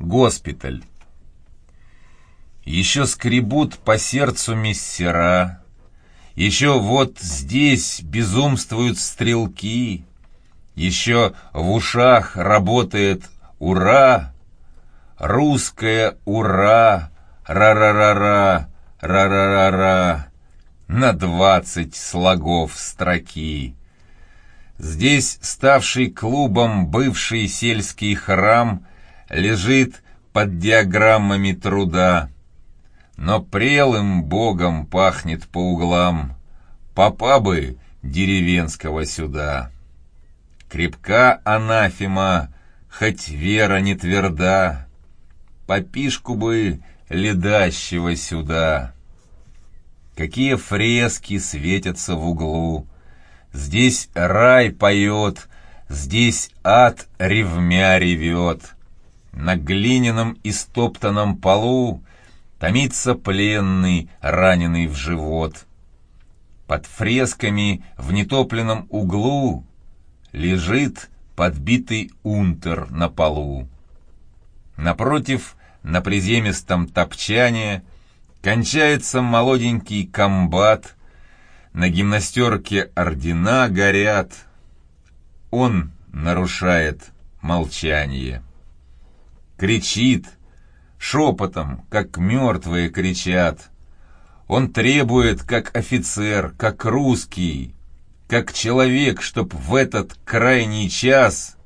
Госпиталь. Еще скребут по сердцу мессера, Еще вот здесь безумствуют стрелки, Еще в ушах работает «Ура!» Русское «Ура!» Ра-ра-ра-ра, ра-ра-ра-ра, На двадцать слогов строки. Здесь, ставший клубом бывший сельский храм, Лежит под диаграммами труда, Но прелым богом пахнет по углам, Попа бы деревенского сюда. Крепка анафема, хоть вера не тверда, Попишку бы ледащего сюда. Какие фрески светятся в углу, Здесь рай поет, здесь ад ревмя ревет. На глиняном истоптанном полу Томится пленный, раненый в живот. Под фресками в нетопленном углу Лежит подбитый унтер на полу. Напротив, на приземистом топчане Кончается молоденький комбат — на гимнастерке ордена горят. Он нарушает молчание. Кричит, шепотом, как мертвые кричат. Он требует, как офицер, как русский, как человек, чтоб в этот крайний час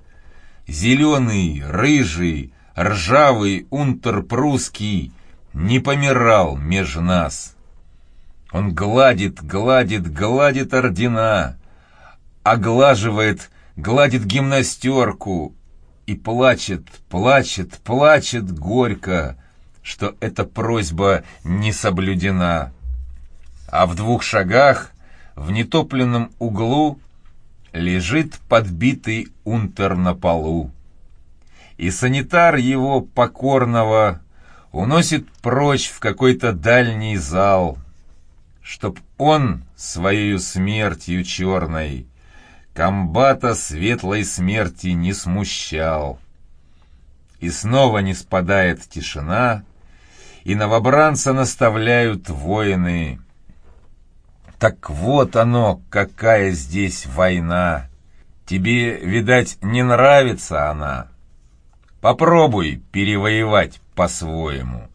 зеленый, рыжий, ржавый унтер прусский не помирал меж нас. Он гладит, гладит, гладит ордена, оглаживает, гладит гимнастерку и плачет, плачет, плачет горько, что эта просьба не соблюдена. А в двух шагах, в нетопленном углу, лежит подбитый унтер на полу. И санитар его покорного уносит прочь в какой-то дальний зал — чтоб он своею смертью черной комбата светлой смерти не смущал. И снова не спадает тишина, и новобранца наставляют воины. Так вот оно, какая здесь война. Тебе, видать, не нравится она. Попробуй перевоевать по-своему.